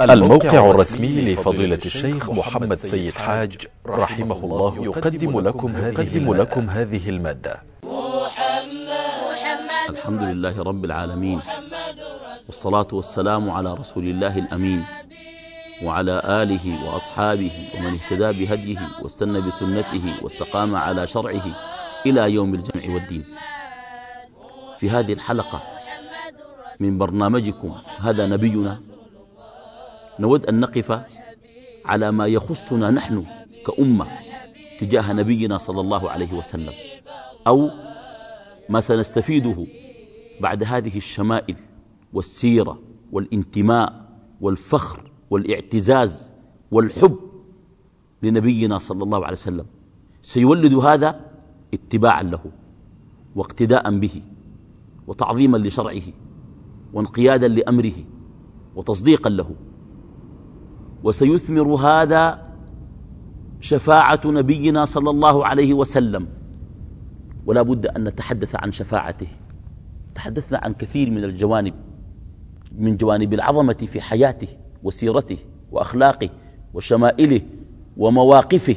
الموقع الرسمي لفضيلة الشيخ محمد سيد حاج رحمه الله يقدم لكم هذه, لكم هذه المادة. الحمد لله رب العالمين والصلاة والسلام على رسول الله الأمين وعلى آله وأصحابه ومن اهتدى بهديه واستنى بسنته واستقام على شرعه إلى يوم الجمع والدين. في هذه الحلقة من برنامجكم هذا نبينا نود أن نقف على ما يخصنا نحن كأمة تجاه نبينا صلى الله عليه وسلم أو ما سنستفيده بعد هذه الشمائل والسيرة والانتماء والفخر والاعتزاز والحب لنبينا صلى الله عليه وسلم. سيولد هذا اتباعا له واقتداء به وتعظيما لشرعه وانقيادا لأمره وتصديقا له. وسيثمر هذا شفاعة نبينا صلى الله عليه وسلم. ولا بد أن نتحدث عن شفاعته. تحدثنا عن كثير من الجوانب من جوانب العظمة في حياته وسيرته وأخلاقه وشمائله ومواقفه.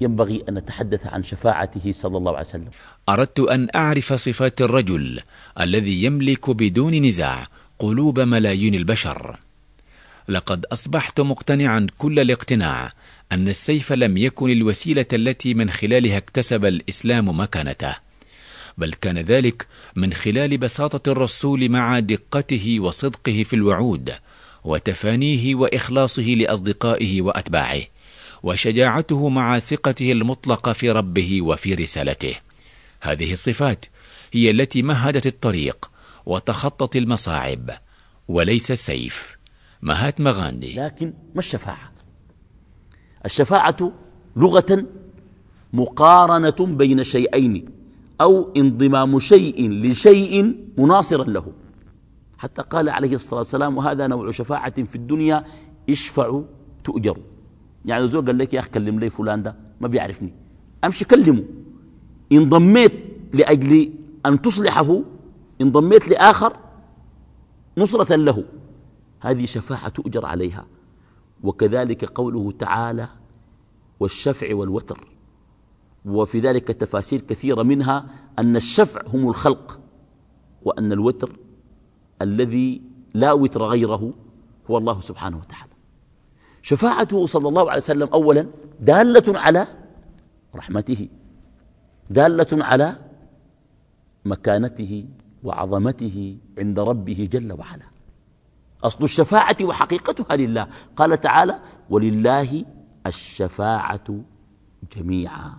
ينبغي أن نتحدث عن شفاعته صلى الله عليه وسلم. أردت أن أعرف صفات الرجل الذي يملك بدون نزاع قلوب ملايين البشر. لقد أصبحت مقتنعا كل الاقتناع أن السيف لم يكن الوسيلة التي من خلالها اكتسب الإسلام مكانته بل كان ذلك من خلال بساطة الرسول مع دقته وصدقه في الوعود وتفانيه وإخلاصه لأصدقائه وأتباعه وشجاعته مع ثقته المطلقة في ربه وفي رسالته. هذه الصفات هي التي مهدت الطريق وتخطت المصاعب وليس السيف مهاتما غاندي. لكن ما الشفاعة؟ الشفاعة لغة مقارنة بين شيئين أو انضمام شيء لشيء مناصرا له. حتى قال عليه الصلاة والسلام وهذا نوع شفاعة في الدنيا اشفع تؤجر. يعني زول قال لك يا أخي كلم لي فلان ده ما بيعرفني. أمشي كلمه. انضميت لأجل أن تصلحه انضميت لآخر نصرة له. هذه شفاعة تؤجر عليها. وكذلك قوله تعالى والشفع والوتر. وفي ذلك تفاسير كثيرة منها أن الشفع هم الخلق وأن الوتر الذي لا وتر غيره هو الله سبحانه وتعالى. شفاعته صلى الله عليه وسلم أولا دالة على رحمته دالة على مكانته وعظمته عند ربه جل وعلا. أصل الشفاعة وحقيقتها لله. قال تعالى ولله الشفاعة جميعا.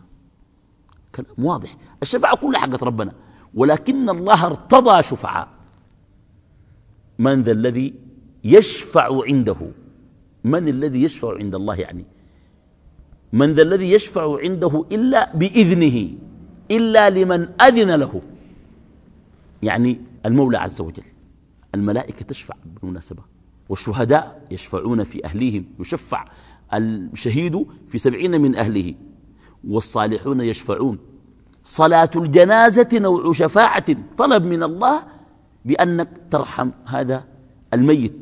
كلام واضح. الشفاعة كلها حقت ربنا. ولكن الله ارتضى شفعاء. من ذا الذي يشفع عنده؟ من الذي يشفع عند الله يعني؟ من ذا الذي يشفع عنده إلا بإذنه إلا لمن أذن له. يعني المولى عز وجل. الملائكة تشفع بالمناسبة والشهداء يشفعون في أهليهم يشفع الشهيد في سبعين من أهله والصالحون يشفعون. صلاة الجنازة نوع شفاعة طلب من الله بأنك ترحم هذا الميت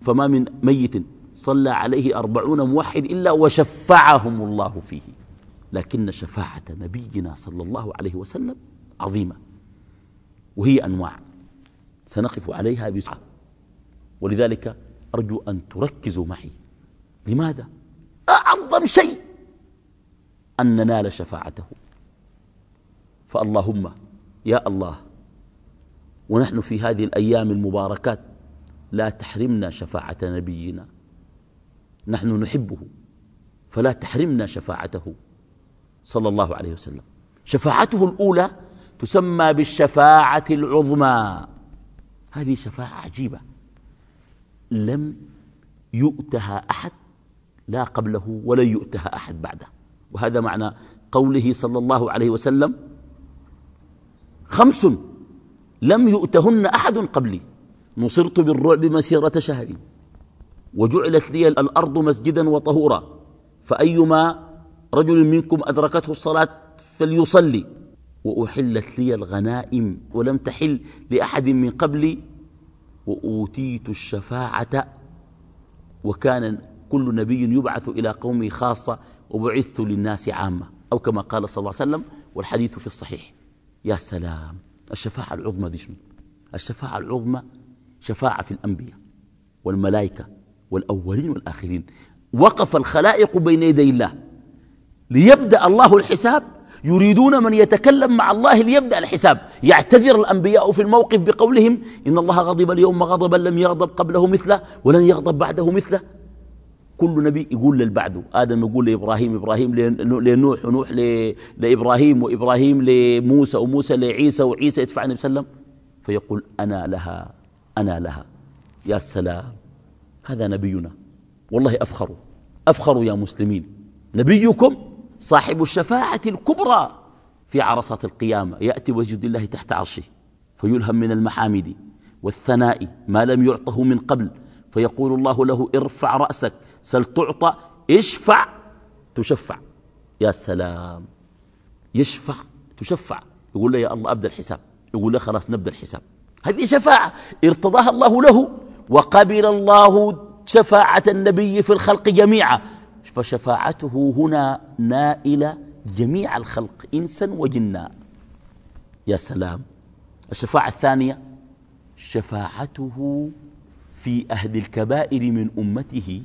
فما من ميت صلى عليه أربعون موحد إلا وشفعهم الله فيه. لكن شفاعة نبينا صلى الله عليه وسلم عظيمة وهي أنواع. سنقف عليها بسرعة. ولذلك أرجو أن تركزوا معي. لماذا؟ أعظم شيء أن ننال شفاعته. فاللهم يا الله ونحن في هذه الأيام المباركات لا تحرمنا شفاعة نبينا. نحن نحبه فلا تحرمنا شفاعته. صلى الله عليه وسلم. شفاعته الأولى تسمى بالشفاعة العظمى. هذه شفاعة عجيبة. لم يؤتها أحد لا قبله ولا يؤتها أحد بعده. وهذا معنى قوله صلى الله عليه وسلم خمس لم يؤتهن أحد قبلي. نصرت بالرعب مسيرة شهر وجعلت لي الأرض مسجدا وطهورا. فأيما رجل منكم أدركته الصلاة فليصلي. وأحلت لي الغنائم ولم تحل لأحد من قبلي وأوتيت الشفاعة وكان كل نبي يبعث إلى قومه خاصة وبعثت للناس عامة أو كما قال صلى الله عليه وسلم والحديث في الصحيح. يا سلام الشفاعة العظمى دي شنو؟ الشفاعة العظمى شفاعة في الأنبياء والملائكة والأولين والآخرين. وقف الخلائق بين يدي الله ليبدأ الله الحساب يريدون من يتكلم مع الله ليبدأ الحساب. يعتذر الأنبياء في الموقف بقولهم إن الله غضب اليوم غضبا لم يغضب قبله مثله ولن يغضب بعده مثله. كل نبي يقول للبعده آدم يقول لإبراهيم إبراهيم لنوح ونوح لإبراهيم وإبراهيم لموسى وموسى لعيسى وعيسى يدفع النبي صلى الله عليه وسلم. فيقول أنا لها أنا لها. يا سلام هذا نبينا. والله أفخر أفخر يا مسلمين. نبيكم صاحب الشفاعة الكبرى في عرصات القيامة يأتي وجد الله تحت عرشه فيلهم من المحامد والثناء ما لم يعطه من قبل فيقول الله له ارفع رأسك سل تعطى اشفع تشفع. يا سلام. يشفع تشفع. يقول له يا الله أبدأ الحساب. يقول له خلاص نبدأ الحساب. هذه شفاعة ارتضاها الله له وقبل الله شفاعة النبي في الخلق جميعا. فشفاعته هنا نائلة جميع الخلق إنسا وجنا. يا سلام. الشفاعة الثانية شفاعته في أهل الكبائر من أمته.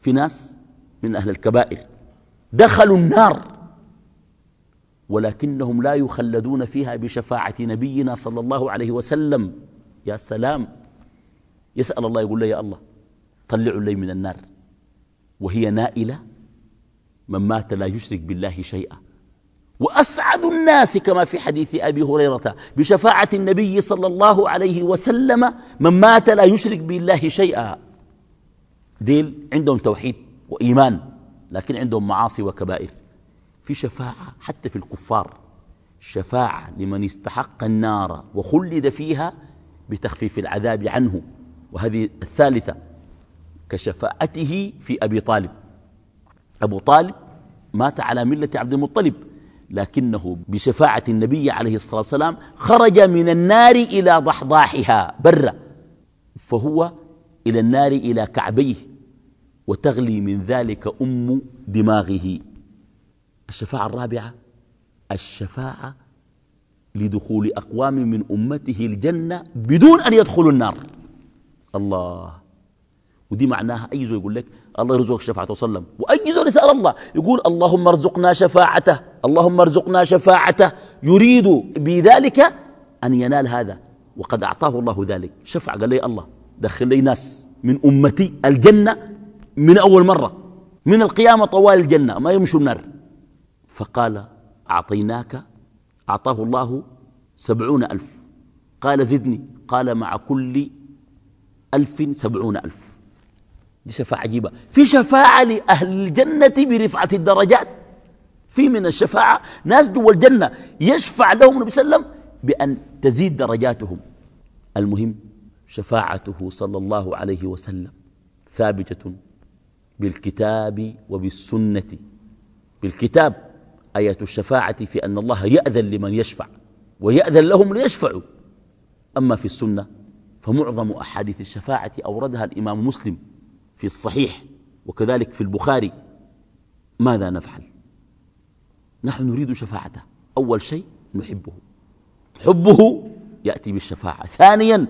في ناس من أهل الكبائر. دخلوا النار. ولكنهم لا يخلدون فيها بشفاعة نبينا صلى الله عليه وسلم. يا سلام. يسأل الله يقول له يا الله طلعوا لي من النار. وهي نائلة من مات لا يشرك بالله شيئا. وأسعد الناس كما في حديث أبي هريرة بشفاعة النبي صلى الله عليه وسلم من مات لا يشرك بالله شيئا. ديل عندهم توحيد وإيمان لكن عندهم معاصي وكبائر. في شفاعة حتى في الكفار شفاعة لمن استحق النار وخلد فيها بتخفيف العذاب عنه. وهذه الثالثة كشفاعته في أبي طالب. أبو طالب مات على ملة عبد المطلب لكنه بشفاعة النبي عليه الصلاة والسلام خرج من النار إلى ضحضاحها برا فهو إلى النار إلى كعبيه وتغلي من ذلك أم دماغه. الشفاعة الرابعة الشفاعة لدخول أقوام من أمته الجنة بدون أن يدخلوا النار. الله! ودي معناها أي زول يقول لك الله يرزقك شفاعته وسلم. وأي زول يسأل الله يقول اللهم ارزقنا شفاعته اللهم ارزقنا شفاعته. يريد بذلك أن ينال هذا. وقد أعطاه الله ذلك. شفع قال لي الله دخل لي ناس من أمتي الجنة من أول مرة. من القيامة طوال الجنة ما يمشوا النار. فقال أعطيناك أعطاه الله سبعون ألف. قال زدني قال مع كل ألف سبعون ألف. دي شفاعة عجيبة. في شفاعة لأهل الجنة برفعة الدرجات. في من الشفاعة ناس جوا الجنة يشفع لهم النبي صلى الله عليه وسلم بأن تزيد درجاتهم. المهم شفاعته صلى الله عليه وسلم ثابتة بالكتاب وبالسنة. بالكتاب آية الشفاعة في أن الله يأذن لمن يشفع ويأذن لهم ليشفعوا. أما في السنة فمعظم أحاديث الشفاعة أوردها الإمام مسلم. في الصحيح وكذلك في البخاري. ماذا نفعل؟ نحن نريد شفاعته. أول شيء نحبه. حبه يأتي بالشفاعة. ثانيا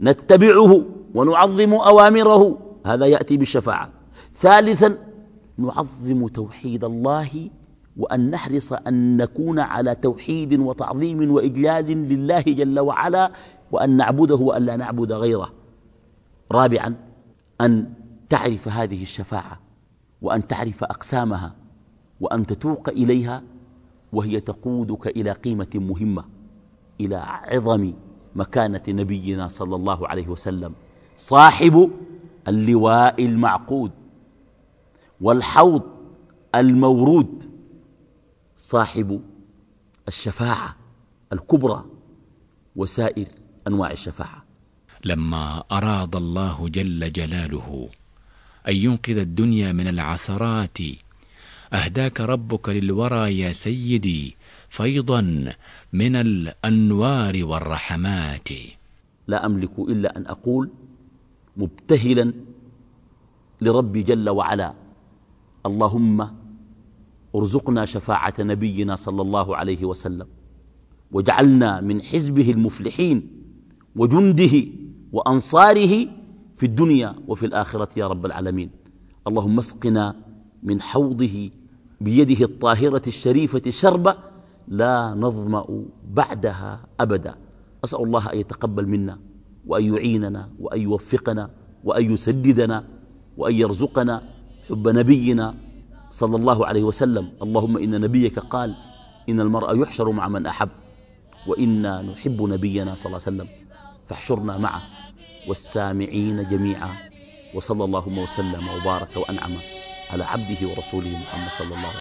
نتبعه ونعظم أوامره. هذا يأتي بالشفاعة. ثالثا نعظم توحيد الله وأن نحرص أن نكون على توحيد وتعظيم وإجلال لله جل وعلا وأن نعبده وأن لا نعبد غيره. رابعا أن تعرف هذه الشفاعة وأن تعرف أقسامها وأن تتوق إليها وهي تقودك إلى قيمة مهمة إلى عظم مكانة نبينا صلى الله عليه وسلم صاحب اللواء المعقود والحوض المورود صاحب الشفاعة الكبرى وسائر أنواع الشفاعة. لما أراد الله جل جلاله أن ينقذ الدنيا من العثرات. أهداك ربك للورى يا سيدي فيضا من الأنوار والرحمات. لا أملك إلا أن أقول مبتهلا لربي جل وعلا اللهم ارزقنا شفاعة نبينا صلى الله عليه وسلم واجعلنا من حزبه المفلحين وجنده وأنصاره في الدنيا وفي الآخرة يا رب العالمين. اللهم اسقنا من حوضه بيده الطاهرة الشريفة شربة لا نظمأ بعدها أبدا. أسأل الله أن يتقبل منا وأن يعيننا وأن يوفقنا وأن يسددنا وأن يرزقنا حب نبينا صلى الله عليه وسلم. اللهم إن نبيك قال إن المرء يحشر مع من أحب وإنا نحب نبينا صلى الله عليه وسلم. فاحشرنا معه. والسامعين جميعا وصلى اللهم وسلم وبارك وأنعم على عبده ورسوله محمد صلى الله عليه وسلم.